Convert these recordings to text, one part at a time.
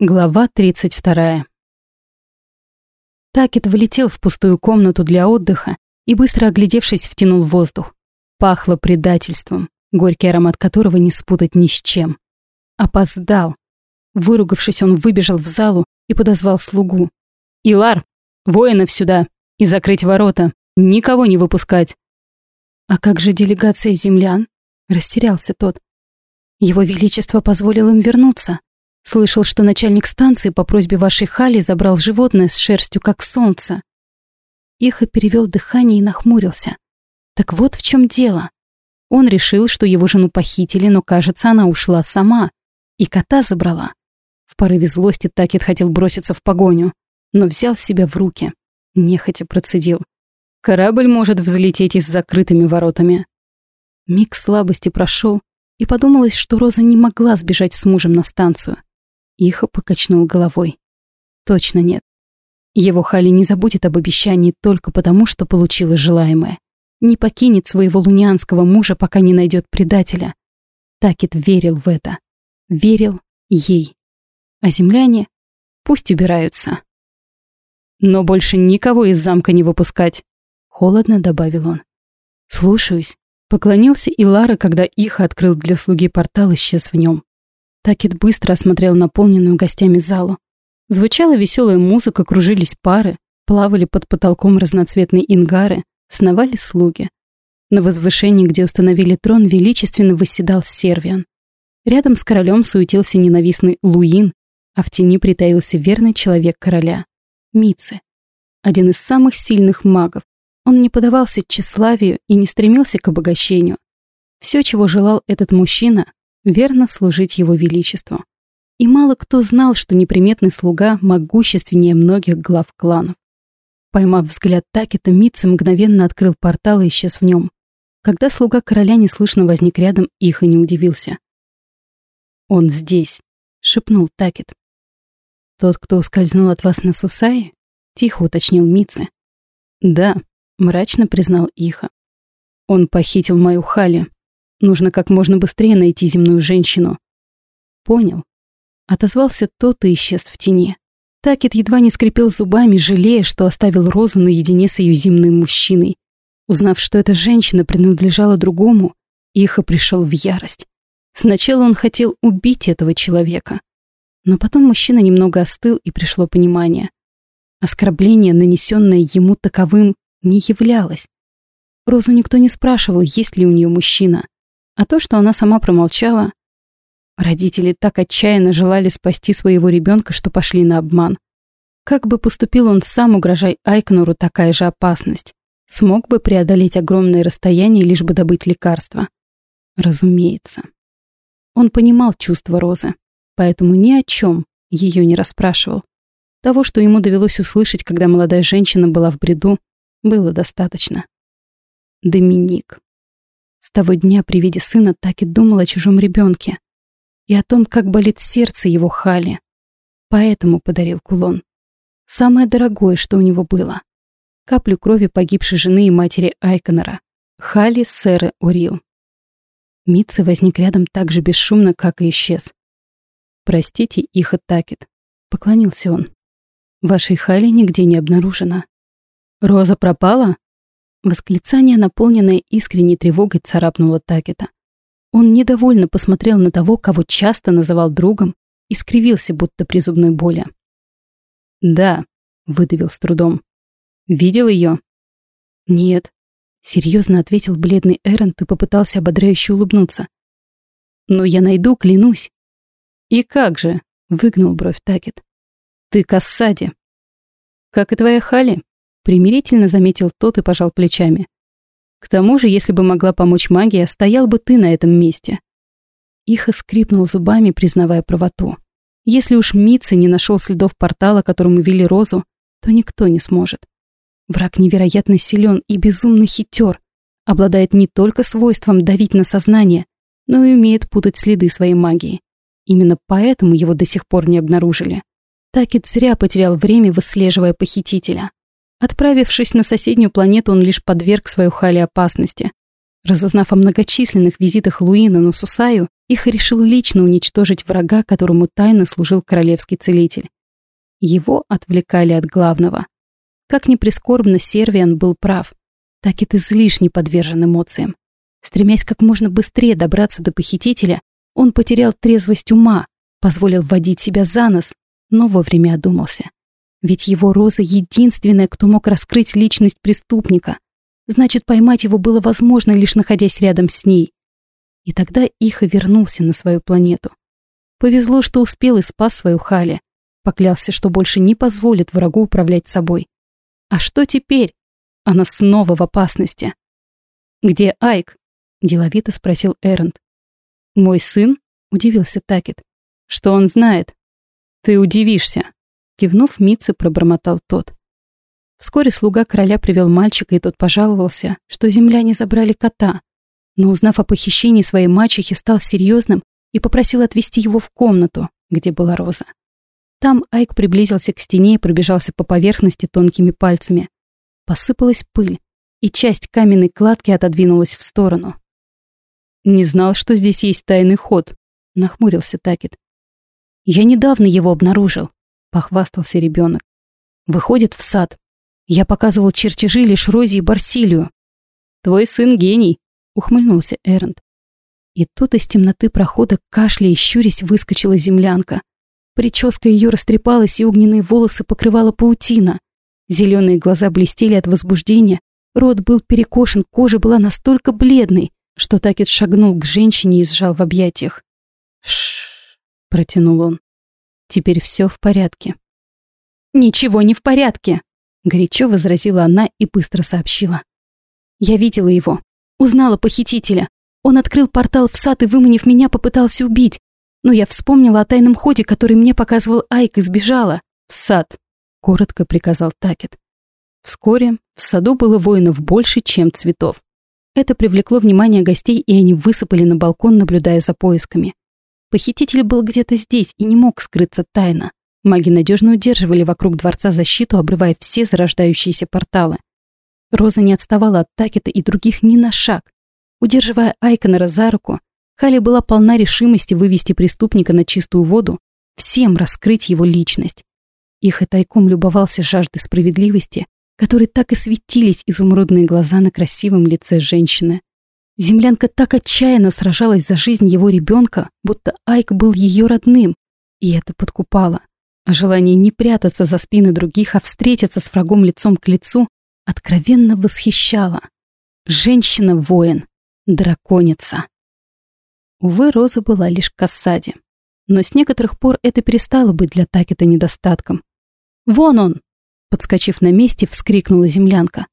Глава 32. Такет влетел в пустую комнату для отдыха и, быстро оглядевшись, втянул воздух. Пахло предательством, горький аромат которого не спутать ни с чем. Опоздал. Выругавшись, он выбежал в залу и подозвал слугу. «Илар, воинов сюда и закрыть ворота, никого не выпускать». «А как же делегация землян?» – растерялся тот. «Его Величество позволил им вернуться». Слышал, что начальник станции по просьбе вашей Хали забрал животное с шерстью, как солнце. Ихо перевел дыхание и нахмурился. Так вот в чем дело. Он решил, что его жену похитили, но, кажется, она ушла сама. И кота забрала. В порыве злости Такет хотел броситься в погоню, но взял себя в руки. Нехотя процедил. Корабль может взлететь и с закрытыми воротами. Миг слабости прошел, и подумалось, что Роза не могла сбежать с мужем на станцию. Ихо покачнул головой. Точно нет. Его Хали не забудет об обещании только потому, что получила желаемое. Не покинет своего лунианского мужа, пока не найдет предателя. Такет верил в это. Верил ей. А земляне пусть убираются. Но больше никого из замка не выпускать, холодно добавил он. Слушаюсь. Поклонился и Лара, когда Иха открыл для слуги портал, исчез в нем. Такет быстро осмотрел наполненную гостями залу. Звучала веселая музыка, кружились пары, плавали под потолком разноцветные ингары, сновали слуги. На возвышении, где установили трон, величественно восседал Сервиан. Рядом с королем суетился ненавистный Луин, а в тени притаился верный человек короля — Мицы. Один из самых сильных магов. Он не подавался тщеславию и не стремился к обогащению. Все, чего желал этот мужчина, верно служить его величеству. И мало кто знал, что неприметный слуга могущественнее многих глав кланов. Поймав взгляд Такета, Митца мгновенно открыл портал и исчез в нем. Когда слуга короля неслышно возник рядом, их и не удивился. «Он здесь», — шепнул Такет. «Тот, кто ускользнул от вас на Сусае?» — тихо уточнил Митце. «Да», — мрачно признал Иха. «Он похитил мою Хали, Нужно как можно быстрее найти земную женщину. Понял. Отозвался тот и исчез в тени. Такет едва не скрипел зубами, жалея, что оставил Розу наедине с ее земным мужчиной. Узнав, что эта женщина принадлежала другому, Иха пришел в ярость. Сначала он хотел убить этого человека. Но потом мужчина немного остыл, и пришло понимание. Оскорбление, нанесенное ему таковым, не являлось. Розу никто не спрашивал, есть ли у нее мужчина. А то, что она сама промолчала... Родители так отчаянно желали спасти своего ребенка, что пошли на обман. Как бы поступил он сам, угрожай Айкнуру такая же опасность? Смог бы преодолеть огромное расстояние, лишь бы добыть лекарство? Разумеется. Он понимал чувства Розы, поэтому ни о чем ее не расспрашивал. Того, что ему довелось услышать, когда молодая женщина была в бреду, было достаточно. Доминик. С того дня при виде сына так и думал о чужом ребенке и о том, как болит сердце его Хали. Поэтому подарил кулон. Самое дорогое, что у него было. Каплю крови погибшей жены и матери Айконора. Хали Сэры Урил. Митца возник рядом так же бесшумно, как и исчез. «Простите, их Такет», — поклонился он. «Вашей Хали нигде не обнаружено». «Роза пропала?» Восклицание, наполненное искренней тревогой, царапнуло Такета. Он недовольно посмотрел на того, кого часто называл другом, и скривился, будто при зубной боли. «Да», — выдавил с трудом. «Видел ее?» «Нет», — серьезно ответил бледный Эрент и попытался ободряюще улыбнуться. «Но я найду, клянусь». «И как же?» — выгнул бровь Такет. «Ты Кассади». «Как и твоя Хали?» Примирительно заметил тот и пожал плечами. К тому же, если бы могла помочь магия, стоял бы ты на этом месте. Иха скрипнул зубами, признавая правоту. Если уж Митца не нашел следов портала, которому вели Розу, то никто не сможет. Враг невероятно силен и безумно хитер, обладает не только свойством давить на сознание, но и умеет путать следы своей магии. Именно поэтому его до сих пор не обнаружили. Такет зря потерял время, выслеживая похитителя. Отправившись на соседнюю планету, он лишь подверг свою Хали опасности. Разузнав о многочисленных визитах Луина на Сусаю, их решил лично уничтожить врага, которому тайно служил королевский целитель. Его отвлекали от главного. Как ни прискорбно, Сервиан был прав. Так это излишне подвержен эмоциям. Стремясь как можно быстрее добраться до похитителя, он потерял трезвость ума, позволил вводить себя за нос, но вовремя одумался. Ведь его Роза единственная, кто мог раскрыть личность преступника. Значит, поймать его было возможно, лишь находясь рядом с ней. И тогда Иха вернулся на свою планету. Повезло, что успел и спас свою Хали. Поклялся, что больше не позволит врагу управлять собой. А что теперь? Она снова в опасности. «Где Айк?» – деловито спросил Эрент. «Мой сын?» – удивился Такет. «Что он знает?» «Ты удивишься», – кивнув, Митце пробормотал тот. Вскоре слуга короля привел мальчика, и тот пожаловался, что земляне забрали кота, но, узнав о похищении своей мачехи, стал серьезным и попросил отвезти его в комнату, где была Роза. Там Айк приблизился к стене и пробежался по поверхности тонкими пальцами. Посыпалась пыль, и часть каменной кладки отодвинулась в сторону. «Не знал, что здесь есть тайный ход», — нахмурился Такет. «Я недавно его обнаружил», — похвастался ребенок. «Выходит в сад. Я показывал чертежи лишь Розе и Барсилию». «Твой сын гений», ухмыльнулся Эрент. И тут из темноты прохода, кашляя и щурясь, выскочила землянка. Прическа ее растрепалась, и огненные волосы покрывала паутина. Зеленые глаза блестели от возбуждения, рот был перекошен, кожа была настолько бледной, что Такет шагнул к женщине и сжал в объятиях. Шш, протянул он. Теперь все в порядке. Ничего не в порядке, горячо возразила она и быстро сообщила. Я видела его. Узнала похитителя. Он открыл портал в сад и, выманив меня, попытался убить. Но я вспомнила о тайном ходе, который мне показывал Айк и сбежала. «В сад», — коротко приказал Такет. Вскоре в саду было воинов больше, чем цветов. Это привлекло внимание гостей, и они высыпали на балкон, наблюдая за поисками. Похититель был где-то здесь и не мог скрыться тайно. Маги надежно удерживали вокруг дворца защиту, обрывая все зарождающиеся порталы. Роза не отставала от Такета и других ни на шаг. Удерживая Айконора за руку, Хали была полна решимости вывести преступника на чистую воду, всем раскрыть его личность. Их и тайком любовался жаждой справедливости, которой так и светились изумрудные глаза на красивом лице женщины. Землянка так отчаянно сражалась за жизнь его ребенка, будто Айк был ее родным, и это подкупало. А желание не прятаться за спины других, а встретиться с врагом лицом к лицу откровенно восхищала. Женщина-воин, драконица. Увы, Роза была лишь к осаде. Но с некоторых пор это перестало быть для Такета недостатком. «Вон он!» Подскочив на месте, вскрикнула землянка.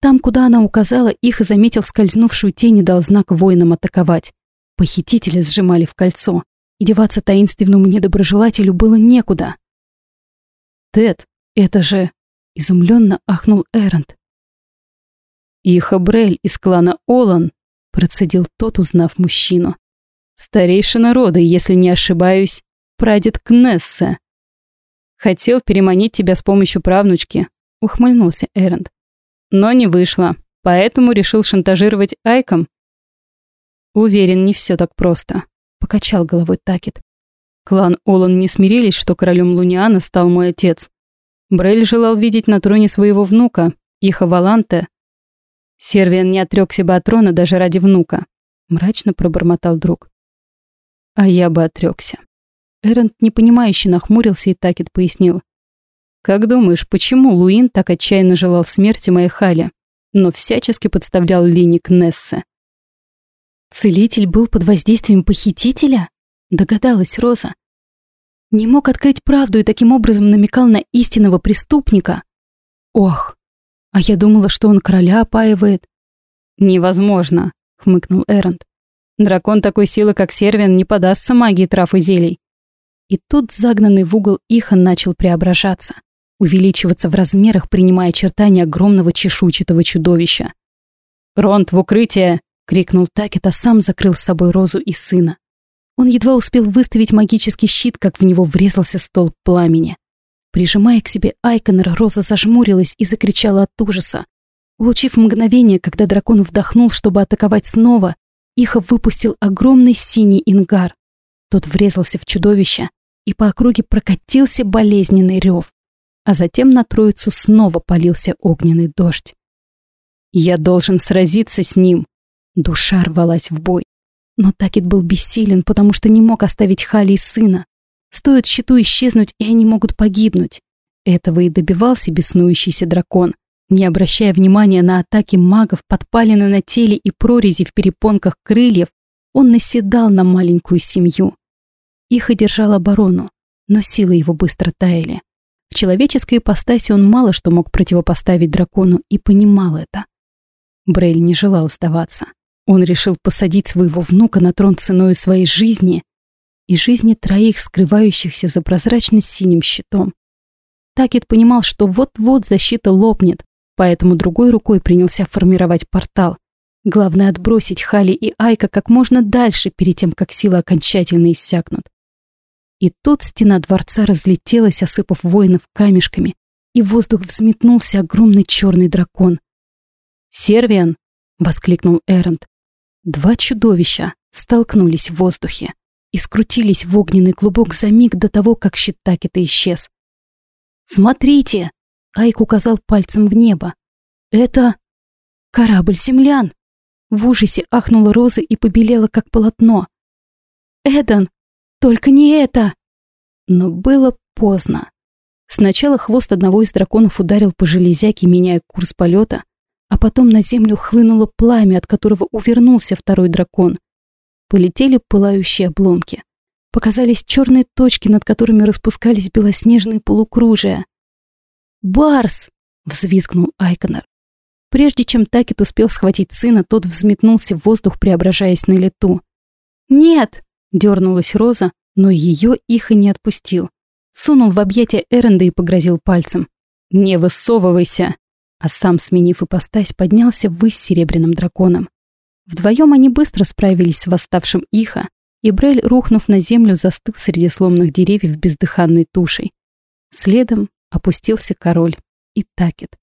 Там, куда она указала, их заметил скользнувшую тень и дал знак воинам атаковать. Похитители сжимали в кольцо, и деваться таинственному недоброжелателю было некуда. «Тед, это же...» — изумленно ахнул Эрент. «Иха Брель из клана Олан», — процедил тот, узнав мужчину. «Старейшина рода, если не ошибаюсь, прадед Кнесса. Хотел переманить тебя с помощью правнучки», — ухмыльнулся Эрент. «Но не вышло, поэтому решил шантажировать Айком». «Уверен, не все так просто», — покачал головой Такет. Клан Олан не смирились, что королем Луниана стал мой отец. Брель желал видеть на троне своего внука, Иха Валанте, Сервиан не отрекся бы от трона даже ради внука, мрачно пробормотал друг. А я бы отрекся. Эрент непонимающе нахмурился и Такет пояснил. «Как думаешь, почему Луин так отчаянно желал смерти моей Хали, но всячески подставлял Лини к Нессе?» «Целитель был под воздействием похитителя?» — догадалась Роза. «Не мог открыть правду и таким образом намекал на истинного преступника?» «Ох, а я думала, что он короля опаивает. Невозможно, хмыкнул Эрент. Дракон такой силы, как Сервин, не подастся магии трав и зелий. И тут загнанный в угол Ихан начал преображаться, увеличиваться в размерах, принимая очертания огромного чешуйчатого чудовища. «Ронт, в укрытие!» — крикнул Такет, а сам закрыл с собой Розу и сына. Он едва успел выставить магический щит, как в него врезался столб пламени. Прижимая к себе Айконера, Роза зажмурилась и закричала от ужаса. Улучив мгновение, когда дракон вдохнул, чтобы атаковать снова, Иха выпустил огромный синий ингар. Тот врезался в чудовище, и по округе прокатился болезненный рев. А затем на троицу снова полился огненный дождь. «Я должен сразиться с ним!» Душа рвалась в бой. Но Такет был бессилен, потому что не мог оставить Хали и сына. Стоит щиту исчезнуть, и они могут погибнуть. Этого и добивался беснующийся дракон, не обращая внимания на атаки магов, подпалины на теле и прорези в перепонках крыльев, он наседал на маленькую семью. Их одержал оборону, но силы его быстро таяли. Человеческой ипостаси он мало что мог противопоставить дракону и понимал это. Брейль не желал сдаваться. Он решил посадить своего внука на трон ценой своей жизни и жизни троих, скрывающихся за прозрачно-синим щитом. Такет понимал, что вот-вот защита лопнет, поэтому другой рукой принялся формировать портал. Главное отбросить Хали и Айка как можно дальше, перед тем, как силы окончательно иссякнут. И тут стена дворца разлетелась, осыпав воинов камешками, и в воздух взметнулся огромный черный дракон. «Сервиан!» — воскликнул Эрент. Два чудовища столкнулись в воздухе и скрутились в огненный клубок за миг до того, как щит Такета исчез. «Смотрите!» — Айк указал пальцем в небо. «Это корабль землян!» В ужасе ахнула Роза и побелела, как полотно. «Эдан, только не это!» Но было поздно. Сначала хвост одного из драконов ударил по железяке, меняя курс полета, а потом на землю хлынуло пламя, от которого увернулся второй дракон. Полетели пылающие обломки. Показались черные точки, над которыми распускались белоснежные полукружия. «Барс!» — взвизгнул Айконор. Прежде чем Такет успел схватить сына, тот взметнулся в воздух, преображаясь на лету. «Нет!» Дернулась Роза, но ее их и не отпустил. Сунул в объятия Эренда и погрозил пальцем. «Не высовывайся!» А сам, сменив ипостась, поднялся ввысь серебряным драконом. Вдвоем они быстро справились с восставшим Иха, и Брель, рухнув на землю, застыл среди сломанных деревьев бездыханной тушей. Следом опустился король и Такет.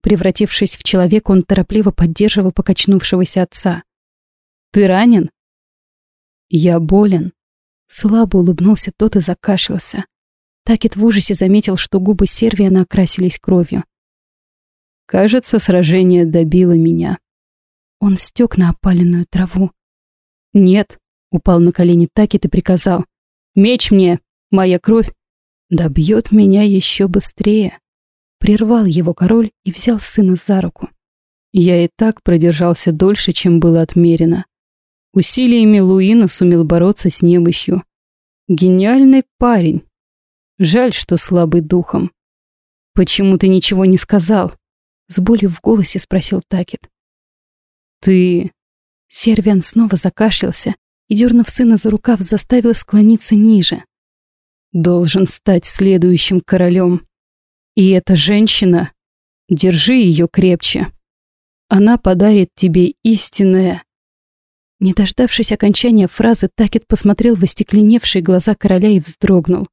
Превратившись в человека, он торопливо поддерживал покачнувшегося отца. «Ты ранен?» «Я болен». Слабо улыбнулся тот и закашлялся. Такет в ужасе заметил, что губы Сервиана окрасились кровью. «Кажется, сражение добило меня». Он стек на опаленную траву. «Нет», — упал на колени Такет и приказал. «Меч мне! Моя кровь добьет меня еще быстрее». Прервал его король и взял сына за руку. Я и так продержался дольше, чем было отмерено. Усилиями Луина сумел бороться с немощью. Гениальный парень. Жаль, что слабый духом. «Почему ты ничего не сказал?» С болью в голосе спросил Такет. «Ты...» Сервиан снова закашлялся и, дернув сына за рукав, заставил склониться ниже. «Должен стать следующим королем. И эта женщина... Держи ее крепче. Она подарит тебе истинное...» Не дождавшись окончания фразы, Такет посмотрел в остекленевшие глаза короля и вздрогнул.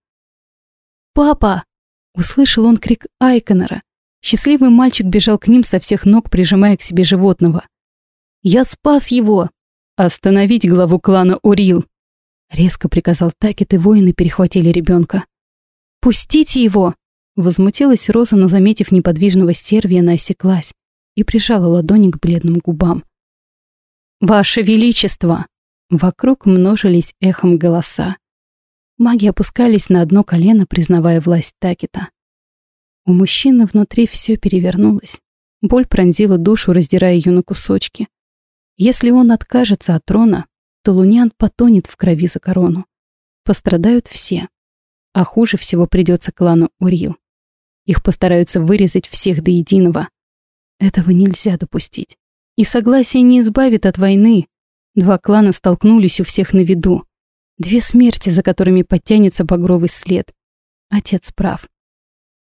«Папа!» — услышал он крик Айконора. Счастливый мальчик бежал к ним со всех ног, прижимая к себе животного. «Я спас его!» «Остановить главу клана Урил!» Резко приказал Такет, и воины перехватили ребенка. «Пустите его!» Возмутилась Роза, но, заметив неподвижного сервия, она осеклась и прижала ладони к бледным губам. «Ваше Величество!» Вокруг множились эхом голоса. Маги опускались на одно колено, признавая власть Такета. У мужчины внутри все перевернулось. Боль пронзила душу, раздирая ее на кусочки. Если он откажется от трона, то Луниан потонет в крови за корону. Пострадают все. А хуже всего придется клану Урил. Их постараются вырезать всех до единого. Этого нельзя допустить. И согласие не избавит от войны. Два клана столкнулись у всех на виду. Две смерти, за которыми подтянется багровый след. Отец прав.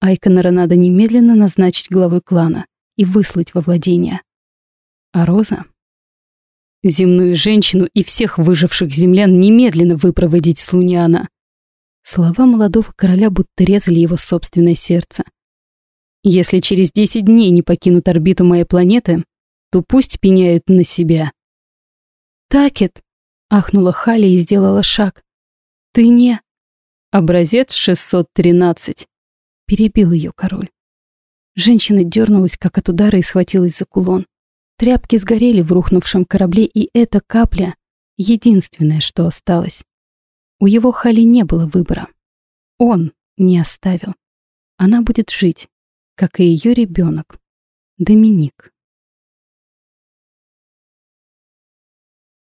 Айконора надо немедленно назначить главой клана и выслать во владение. А Роза? Земную женщину и всех выживших землян немедленно выпроводить с Луниана. Слова молодого короля будто резали его собственное сердце. Если через десять дней не покинут орбиту моей планеты, то пусть пеняют на себя. Такет!» — ахнула Хали и сделала шаг. «Ты не...» «Образец 613», — перебил ее король. Женщина дернулась, как от удара, и схватилась за кулон. Тряпки сгорели в рухнувшем корабле, и эта капля — единственное, что осталось. У его Хали не было выбора. Он не оставил. Она будет жить, как и ее ребенок, Доминик.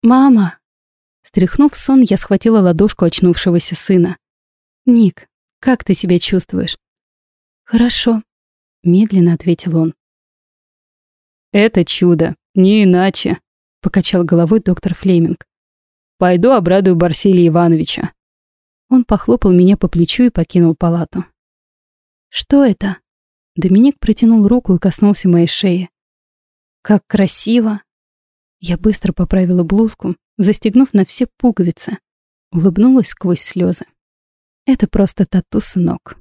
«Мама!» Стряхнув сон, я схватила ладошку очнувшегося сына. «Ник, как ты себя чувствуешь?» «Хорошо», — медленно ответил он. «Это чудо, не иначе», — покачал головой доктор Флеминг. «Пойду обрадую Барсилия Ивановича». Он похлопал меня по плечу и покинул палату. «Что это?» Доминик протянул руку и коснулся моей шеи. «Как красиво!» Я быстро поправила блузку, застегнув на все пуговицы. Улыбнулась сквозь слезы. «Это просто тату, сынок».